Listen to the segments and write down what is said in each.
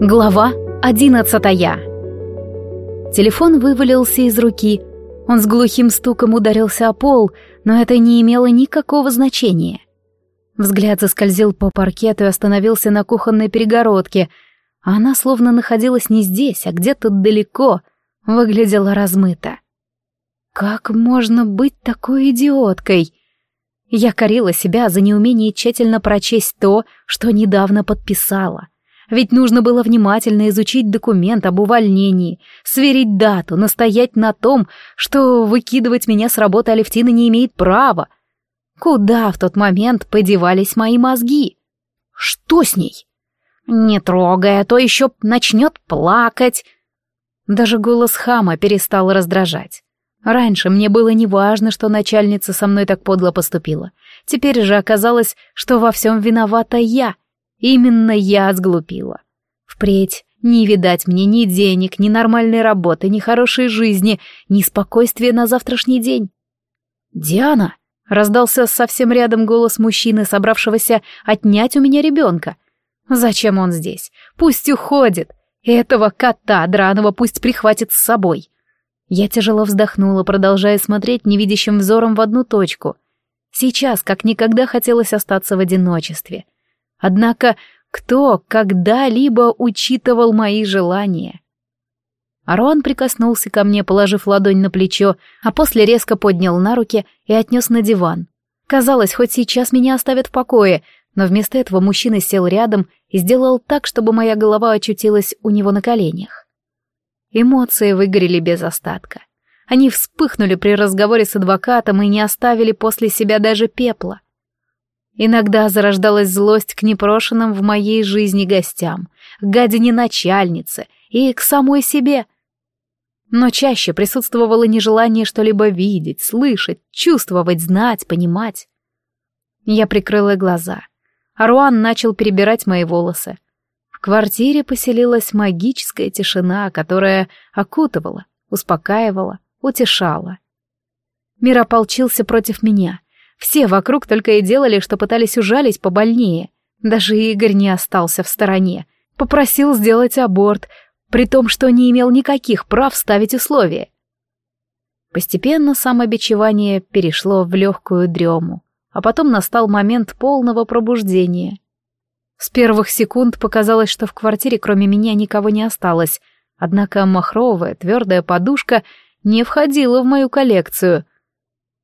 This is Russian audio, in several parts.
Глава одиннадцатая. Телефон вывалился из руки. Он с глухим стуком ударился о пол, но это не имело никакого значения. Взгляд заскользил по паркету и остановился на кухонной перегородке, а она словно находилась не здесь, а где-то далеко, выглядела размыто. Как можно быть такой идиоткой? Я корила себя за неумение тщательно прочесть то, что недавно подписала. Ведь нужно было внимательно изучить документ об увольнении, сверить дату, настоять на том, что выкидывать меня с работы Алевтина не имеет права. Куда в тот момент подевались мои мозги? Что с ней? Не трогай, а то еще начнет плакать. Даже голос хама перестал раздражать. Раньше мне было неважно, что начальница со мной так подло поступила. Теперь же оказалось, что во всем виновата я. Именно я сглупила. Впредь не видать мне ни денег, ни нормальной работы, ни хорошей жизни, ни спокойствия на завтрашний день. «Диана!» — раздался совсем рядом голос мужчины, собравшегося отнять у меня ребенка. «Зачем он здесь? Пусть уходит. Этого кота драного пусть прихватит с собой». Я тяжело вздохнула, продолжая смотреть невидящим взором в одну точку. Сейчас, как никогда, хотелось остаться в одиночестве. Однако, кто когда-либо учитывал мои желания? Арон прикоснулся ко мне, положив ладонь на плечо, а после резко поднял на руки и отнес на диван. Казалось, хоть сейчас меня оставят в покое, но вместо этого мужчина сел рядом и сделал так, чтобы моя голова очутилась у него на коленях. Эмоции выгорели без остатка. Они вспыхнули при разговоре с адвокатом и не оставили после себя даже пепла. Иногда зарождалась злость к непрошенным в моей жизни гостям, к гадине начальнице и к самой себе. Но чаще присутствовало нежелание что-либо видеть, слышать, чувствовать, знать, понимать. Я прикрыла глаза. Аруан начал перебирать мои волосы. В квартире поселилась магическая тишина, которая окутывала, успокаивала, утешала. Мир ополчился против меня. Все вокруг только и делали, что пытались ужалить побольнее. Даже Игорь не остался в стороне. Попросил сделать аборт, при том, что не имел никаких прав ставить условия. Постепенно самобичевание перешло в легкую дрему, а потом настал момент полного пробуждения — с первых секунд показалось, что в квартире кроме меня никого не осталось, однако махровая твердая подушка не входила в мою коллекцию.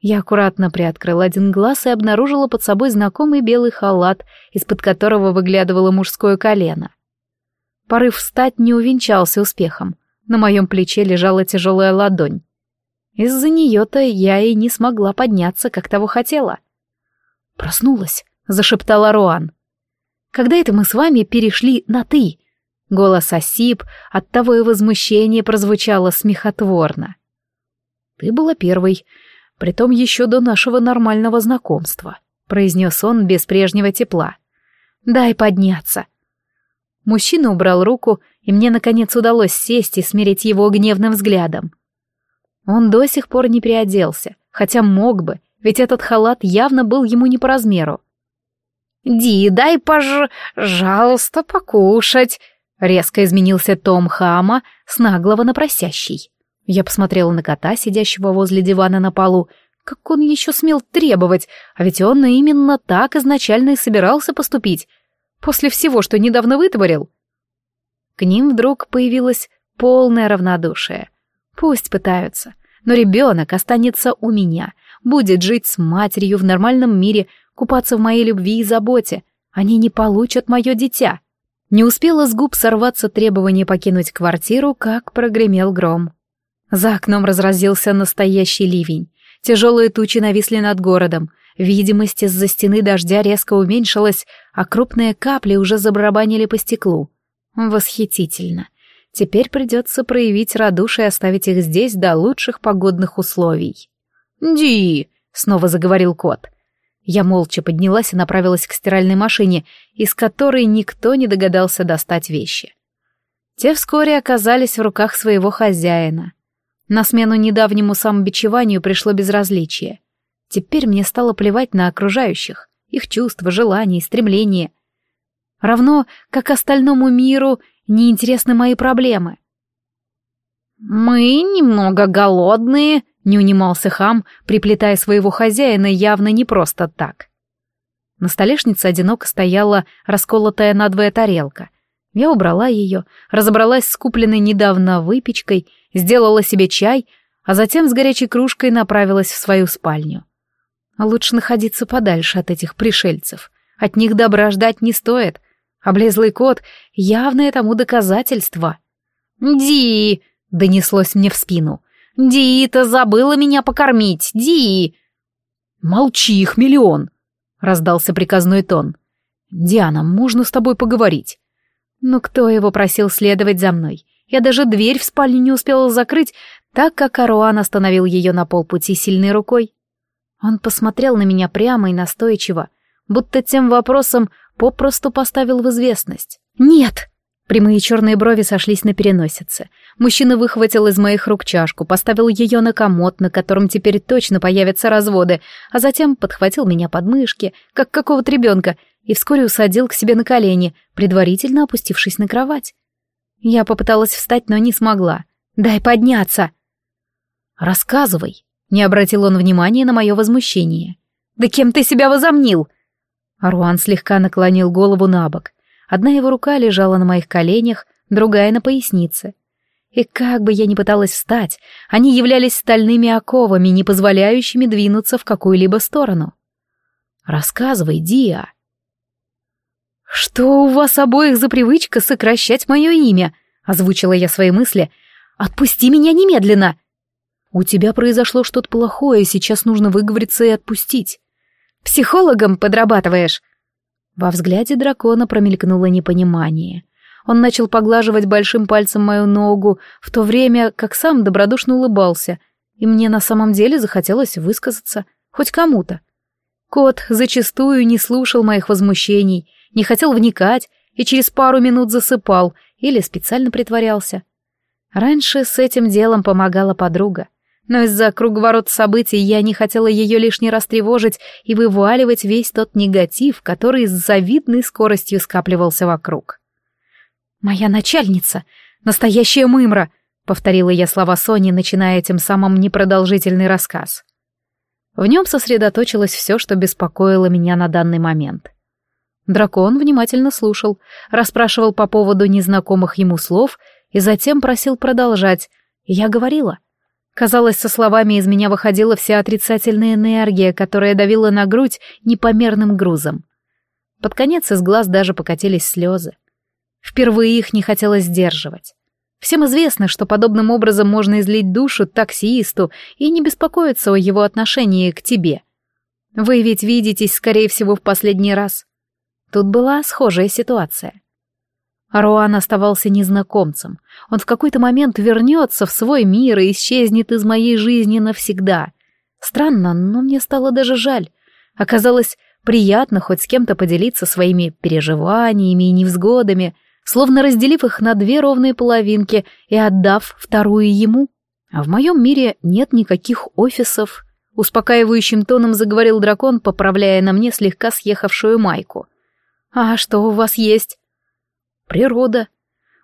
Я аккуратно приоткрыла один глаз и обнаружила под собой знакомый белый халат, из-под которого выглядывало мужское колено. Порыв встать не увенчался успехом. На моем плече лежала тяжелая ладонь. Из-за нее-то я и не смогла подняться, как того хотела. «Проснулась», — зашептала Руан. Когда это мы с вами перешли на «ты»?» Голос осип, оттого и возмущение прозвучало смехотворно. «Ты была первой, притом еще до нашего нормального знакомства», произнес он без прежнего тепла. «Дай подняться». Мужчина убрал руку, и мне, наконец, удалось сесть и смирить его гневным взглядом. Он до сих пор не приоделся, хотя мог бы, ведь этот халат явно был ему не по размеру. «Ди, дай, пожалуйста, покушать!» Резко изменился Том Хама с наглого на просящий. Я посмотрела на кота, сидящего возле дивана на полу. Как он еще смел требовать, а ведь он именно так изначально и собирался поступить, после всего, что недавно вытворил. К ним вдруг появилось полное равнодушие. Пусть пытаются, но ребенок останется у меня, будет жить с матерью в нормальном мире, купаться в моей любви и заботе. Они не получат мое дитя. Не успела с губ сорваться требование покинуть квартиру, как прогремел гром. За окном разразился настоящий ливень. Тяжелые тучи нависли над городом. Видимость из-за стены дождя резко уменьшилась, а крупные капли уже забарабанили по стеклу. Восхитительно. Теперь придется проявить радушие и оставить их здесь до лучших погодных условий. «Ди!» — снова заговорил кот. Я молча поднялась и направилась к стиральной машине, из которой никто не догадался достать вещи. Те вскоре оказались в руках своего хозяина. На смену недавнему самобичеванию пришло безразличие. Теперь мне стало плевать на окружающих, их чувства, желания, стремления. Равно, как остальному миру, неинтересны мои проблемы. «Мы немного голодные», — не унимался хам, приплетая своего хозяина явно не просто так. На столешнице одиноко стояла расколотая надвое тарелка. Я убрала ее, разобралась с купленной недавно выпечкой, сделала себе чай, а затем с горячей кружкой направилась в свою спальню. Лучше находиться подальше от этих пришельцев. От них добра ждать не стоит. Облезлый кот — явное тому доказательство. «Ди!» — донеслось мне в спину. «Ди-то забыла меня покормить! Ди!» «Молчи, их миллион!» — раздался приказной тон. «Диана, можно с тобой поговорить?» Но кто его просил следовать за мной? Я даже дверь в спальню не успела закрыть, так как Аруан остановил ее на полпути сильной рукой. Он посмотрел на меня прямо и настойчиво, будто тем вопросом попросту поставил в известность. «Нет!» Прямые черные брови сошлись на переносице. Мужчина выхватил из моих рук чашку, поставил ее на комод, на котором теперь точно появятся разводы, а затем подхватил меня под мышки, как какого-то ребенка, и вскоре усадил к себе на колени, предварительно опустившись на кровать. Я попыталась встать, но не смогла. «Дай подняться!» «Рассказывай!» — не обратил он внимания на мое возмущение. «Да кем ты себя возомнил?» Аруан слегка наклонил голову на бок. Одна его рука лежала на моих коленях, другая на пояснице. И как бы я ни пыталась встать, они являлись стальными оковами, не позволяющими двинуться в какую-либо сторону. «Рассказывай, Диа». «Что у вас обоих за привычка сокращать мое имя?» — озвучила я свои мысли. «Отпусти меня немедленно!» «У тебя произошло что-то плохое, сейчас нужно выговориться и отпустить». «Психологом подрабатываешь?» Во взгляде дракона промелькнуло непонимание. Он начал поглаживать большим пальцем мою ногу, в то время как сам добродушно улыбался, и мне на самом деле захотелось высказаться, хоть кому-то. Кот зачастую не слушал моих возмущений, не хотел вникать и через пару минут засыпал или специально притворялся. Раньше с этим делом помогала подруга но из-за круговорот событий я не хотела ее лишний раз тревожить и вываливать весь тот негатив, который с завидной скоростью скапливался вокруг. «Моя начальница! Настоящая мымра!» — повторила я слова Сони, начиная тем самым непродолжительный рассказ. В нем сосредоточилось все, что беспокоило меня на данный момент. Дракон внимательно слушал, расспрашивал по поводу незнакомых ему слов и затем просил продолжать, я говорила — Казалось, со словами из меня выходила вся отрицательная энергия, которая давила на грудь непомерным грузом. Под конец из глаз даже покатились слезы. Впервые их не хотелось сдерживать. Всем известно, что подобным образом можно излить душу таксисту и не беспокоиться о его отношении к тебе. Вы ведь видитесь, скорее всего, в последний раз. Тут была схожая ситуация. Аруан оставался незнакомцем. Он в какой-то момент вернется в свой мир и исчезнет из моей жизни навсегда. Странно, но мне стало даже жаль. Оказалось, приятно хоть с кем-то поделиться своими переживаниями и невзгодами, словно разделив их на две ровные половинки и отдав вторую ему. А в моем мире нет никаких офисов. Успокаивающим тоном заговорил дракон, поправляя на мне слегка съехавшую майку. «А что у вас есть?» Природа.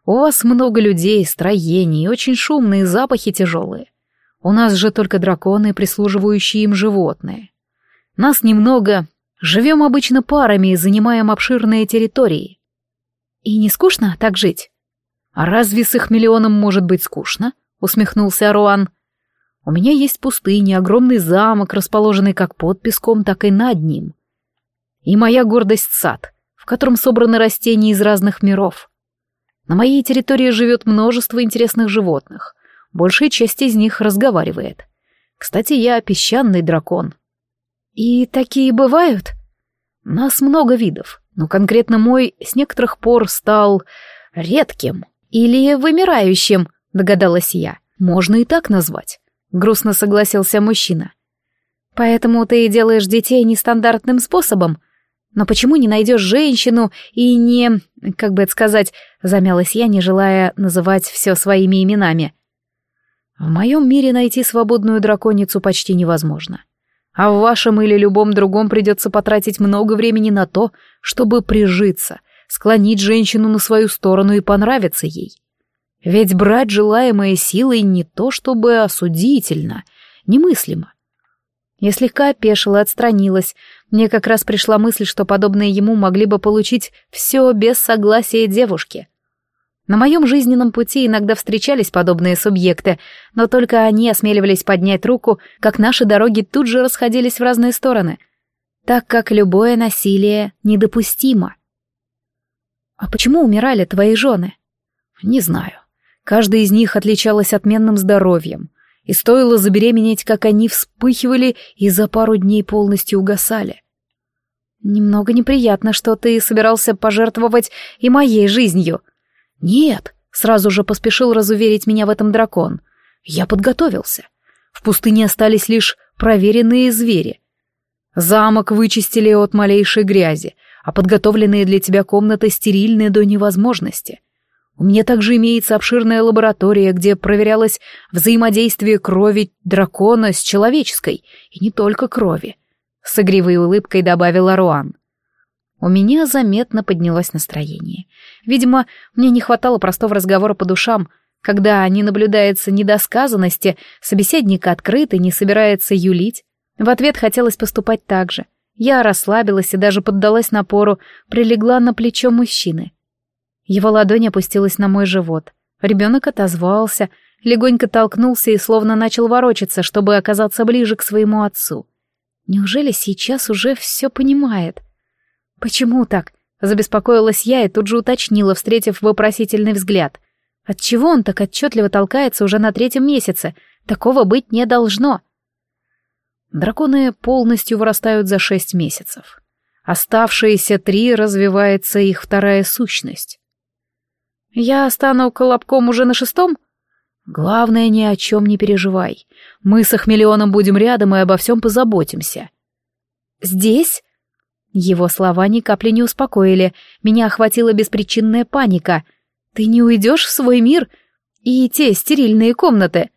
У вас много людей, строений, очень шумные запахи тяжелые. У нас же только драконы, прислуживающие им животные. Нас немного, живем обычно парами и занимаем обширные территории. И не скучно так жить? А разве с их миллионом может быть скучно? Усмехнулся Аруан. У меня есть пустыня, огромный замок, расположенный как под песком, так и над ним. И моя гордость сад, в котором собраны растения из разных миров. На моей территории живет множество интересных животных. Большая часть из них разговаривает. Кстати, я песчаный дракон. И такие бывают? Нас много видов, но конкретно мой с некоторых пор стал редким или вымирающим, догадалась я. Можно и так назвать. Грустно согласился мужчина. Поэтому ты делаешь детей нестандартным способом, но почему не найдешь женщину и не... Как бы это сказать, замялась я, не желая называть все своими именами. В моем мире найти свободную драконицу почти невозможно. А в вашем или любом другом придется потратить много времени на то, чтобы прижиться, склонить женщину на свою сторону и понравиться ей. Ведь брать желаемое силой не то чтобы осудительно, немыслимо. Я слегка опешила, отстранилась. Мне как раз пришла мысль, что подобные ему могли бы получить все без согласия девушки. На моем жизненном пути иногда встречались подобные субъекты, но только они осмеливались поднять руку, как наши дороги тут же расходились в разные стороны, так как любое насилие недопустимо. «А почему умирали твои жены?» «Не знаю. Каждая из них отличалась отменным здоровьем, и стоило забеременеть, как они вспыхивали и за пару дней полностью угасали. Немного неприятно, что ты собирался пожертвовать и моей жизнью. Нет, сразу же поспешил разуверить меня в этом дракон. Я подготовился. В пустыне остались лишь проверенные звери. Замок вычистили от малейшей грязи, а подготовленные для тебя комнаты стерильны до невозможности — у меня также имеется обширная лаборатория, где проверялось взаимодействие крови дракона с человеческой, и не только крови. С игривой улыбкой добавила Руан. У меня заметно поднялось настроение. Видимо, мне не хватало простого разговора по душам, когда не наблюдается недосказанности, собеседник открыт и не собирается юлить. В ответ хотелось поступать так же. Я расслабилась и даже поддалась напору, прилегла на плечо мужчины. Его ладонь опустилась на мой живот. Ребенок отозвался, легонько толкнулся и словно начал ворочаться, чтобы оказаться ближе к своему отцу. Неужели сейчас уже все понимает? Почему так? Забеспокоилась я и тут же уточнила, встретив вопросительный взгляд. Отчего он так отчетливо толкается уже на третьем месяце? Такого быть не должно. Драконы полностью вырастают за шесть месяцев. Оставшиеся три развивается их вторая сущность. Я стану колобком уже на шестом? Главное, ни о чем не переживай. Мы с Ахмелионом будем рядом и обо всем позаботимся. Здесь? Его слова ни капли не успокоили. Меня охватила беспричинная паника. Ты не уйдешь в свой мир и те стерильные комнаты?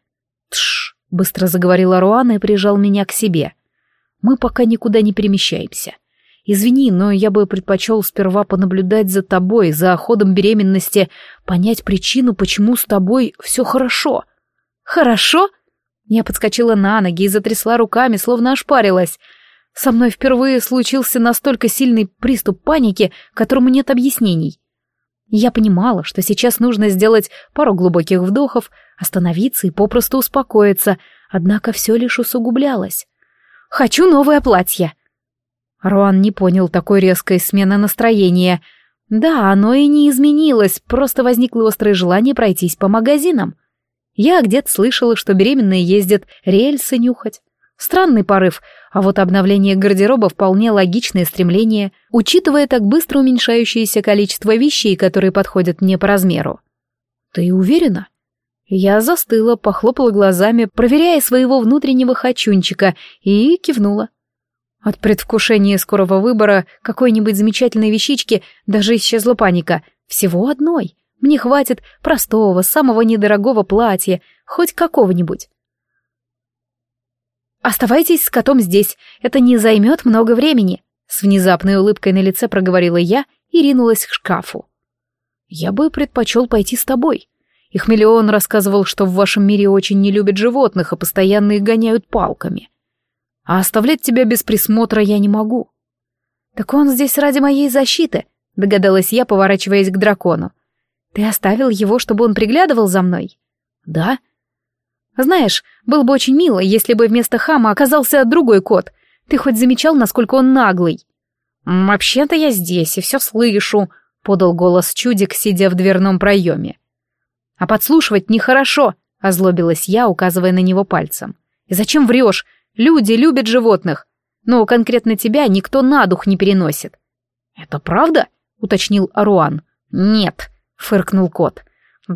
Тш, быстро заговорила Руана и прижал меня к себе. Мы пока никуда не перемещаемся. Извини, но я бы предпочел сперва понаблюдать за тобой, за ходом беременности, понять причину, почему с тобой все хорошо. Хорошо? Я подскочила на ноги и затрясла руками, словно ошпарилась. Со мной впервые случился настолько сильный приступ паники, которому нет объяснений. Я понимала, что сейчас нужно сделать пару глубоких вдохов, остановиться и попросту успокоиться, однако все лишь усугублялось. «Хочу новое платье!» Руан не понял такой резкой смены настроения. Да, оно и не изменилось, просто возникло острое желание пройтись по магазинам. Я где-то слышала, что беременные ездят рельсы нюхать. Странный порыв, а вот обновление гардероба вполне логичное стремление, учитывая так быстро уменьшающееся количество вещей, которые подходят мне по размеру. «Ты уверена?» Я застыла, похлопала глазами, проверяя своего внутреннего хочунчика, и кивнула. От предвкушения скорого выбора какой-нибудь замечательной вещички даже исчезла паника. Всего одной. Мне хватит простого, самого недорогого платья, хоть какого-нибудь. «Оставайтесь с котом здесь, это не займет много времени», — с внезапной улыбкой на лице проговорила я и ринулась к шкафу. «Я бы предпочел пойти с тобой. Их миллион рассказывал, что в вашем мире очень не любят животных и постоянно их гоняют палками а оставлять тебя без присмотра я не могу. Так он здесь ради моей защиты, догадалась я, поворачиваясь к дракону. Ты оставил его, чтобы он приглядывал за мной? Да. Знаешь, было бы очень мило, если бы вместо хама оказался другой кот. Ты хоть замечал, насколько он наглый? Вообще-то я здесь и все слышу, подал голос чудик, сидя в дверном проеме. А подслушивать нехорошо, озлобилась я, указывая на него пальцем. И зачем врешь? Люди любят животных, но конкретно тебя никто на дух не переносит. Это правда? уточнил Аруан. Нет, фыркнул кот.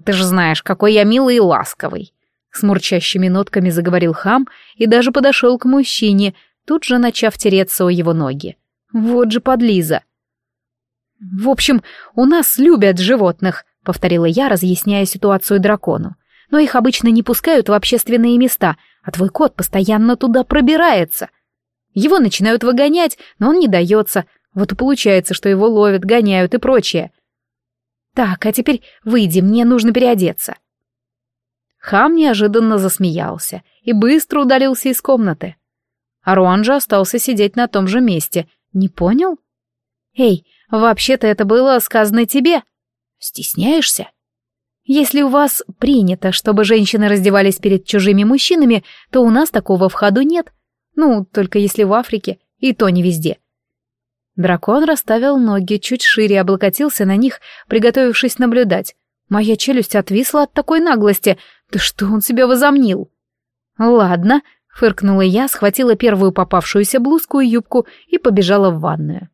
Ты же знаешь, какой я милый и ласковый. С мурчащими нотками заговорил хам и даже подошел к мужчине, тут же начав тереться о его ноги. Вот же подлиза. В общем, у нас любят животных, повторила я, разъясняя ситуацию дракону. Но их обычно не пускают в общественные места, а твой кот постоянно туда пробирается. Его начинают выгонять, но он не дается. Вот и получается, что его ловят, гоняют и прочее. Так, а теперь выйди, мне нужно переодеться. Хам неожиданно засмеялся и быстро удалился из комнаты. Аруан же остался сидеть на том же месте. Не понял? Эй, вообще-то это было сказано тебе. Стесняешься? Если у вас принято, чтобы женщины раздевались перед чужими мужчинами, то у нас такого в ходу нет. Ну, только если в Африке, и то не везде. Дракон расставил ноги чуть шире, облокотился на них, приготовившись наблюдать. Моя челюсть отвисла от такой наглости. Да что он себя возомнил? Ладно, фыркнула я, схватила первую попавшуюся блузку и юбку и побежала в ванную.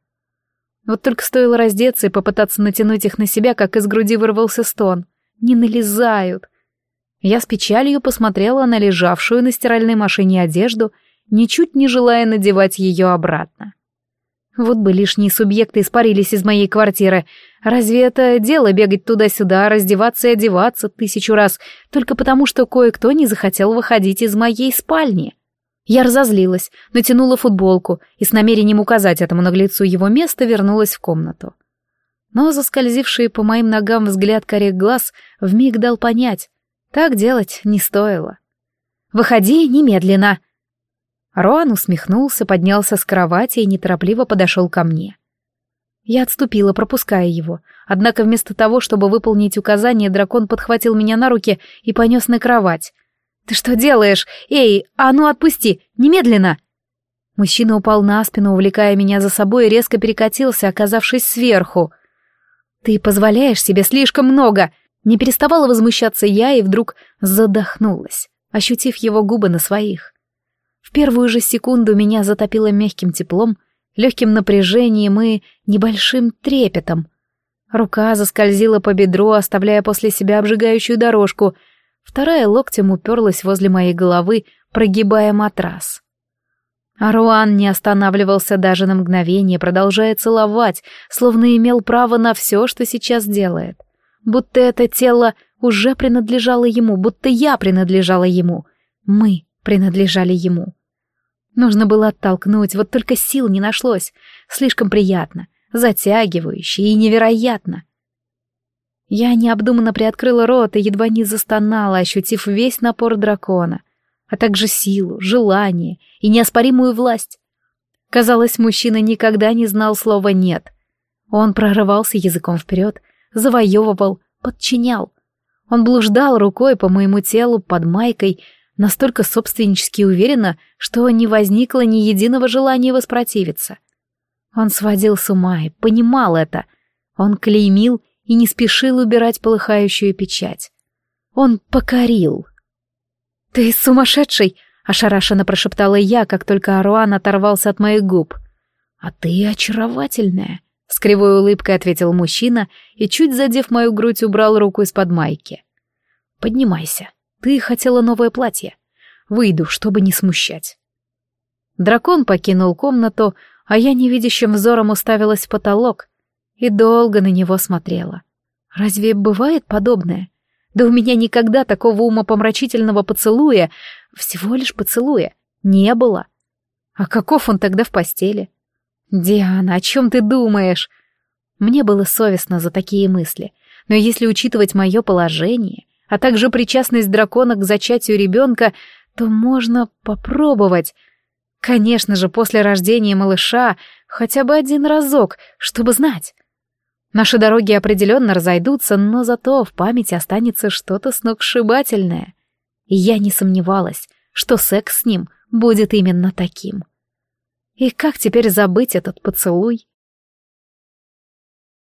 Вот только стоило раздеться и попытаться натянуть их на себя, как из груди вырвался стон. Не налезают. Я с печалью посмотрела на лежавшую на стиральной машине одежду, ничуть не желая надевать ее обратно. Вот бы лишние субъекты испарились из моей квартиры. Разве это дело бегать туда-сюда, раздеваться и одеваться тысячу раз, только потому что кое-кто не захотел выходить из моей спальни? Я разозлилась, натянула футболку и с намерением указать этому наглецу его место вернулась в комнату. Но заскользивший по моим ногам взгляд корек глаз вмиг дал понять, так делать не стоило. «Выходи немедленно!» Роан усмехнулся, поднялся с кровати и неторопливо подошел ко мне. Я отступила, пропуская его, однако вместо того, чтобы выполнить указание, дракон подхватил меня на руки и понес на кровать. «Ты что делаешь? Эй, а ну отпусти! Немедленно!» Мужчина упал на спину, увлекая меня за собой, и резко перекатился, оказавшись сверху. «Ты позволяешь себе слишком много!» Не переставала возмущаться я и вдруг задохнулась, ощутив его губы на своих. В первую же секунду меня затопило мягким теплом, легким напряжением и небольшим трепетом. Рука заскользила по бедру, оставляя после себя обжигающую дорожку. Вторая локтем уперлась возле моей головы, прогибая матрас. Аруан не останавливался даже на мгновение, продолжая целовать, словно имел право на все, что сейчас делает. Будто это тело уже принадлежало ему, будто я принадлежала ему. Мы принадлежали ему. Нужно было оттолкнуть, вот только сил не нашлось. Слишком приятно, затягивающе и невероятно. Я необдуманно приоткрыла рот и едва не застонала, ощутив весь напор дракона, а также силу, желание и неоспоримую власть. Казалось, мужчина никогда не знал слова «нет». Он прорывался языком вперед, завоевывал, подчинял. Он блуждал рукой по моему телу под майкой, настолько собственнически уверенно, что не возникло ни единого желания воспротивиться. Он сводил с ума и понимал это. Он клеймил и не спешил убирать полыхающую печать. Он покорил. «Ты сумасшедший!» — ошарашенно прошептала я, как только Аруан оторвался от моих губ. «А ты очаровательная!» — с кривой улыбкой ответил мужчина и, чуть задев мою грудь, убрал руку из-под майки. «Поднимайся, ты хотела новое платье. Выйду, чтобы не смущать. Дракон покинул комнату, а я невидящим взором уставилась в потолок и долго на него смотрела. Разве бывает подобное? Да у меня никогда такого умопомрачительного поцелуя, всего лишь поцелуя, не было. А каков он тогда в постели? Диана, о чем ты думаешь? Мне было совестно за такие мысли, но если учитывать мое положение, а также причастность дракона к зачатию ребенка, то можно попробовать. Конечно же, после рождения малыша хотя бы один разок, чтобы знать. Наши дороги определенно разойдутся, но зато в памяти останется что-то сногсшибательное. И я не сомневалась, что секс с ним будет именно таким. И как теперь забыть этот поцелуй?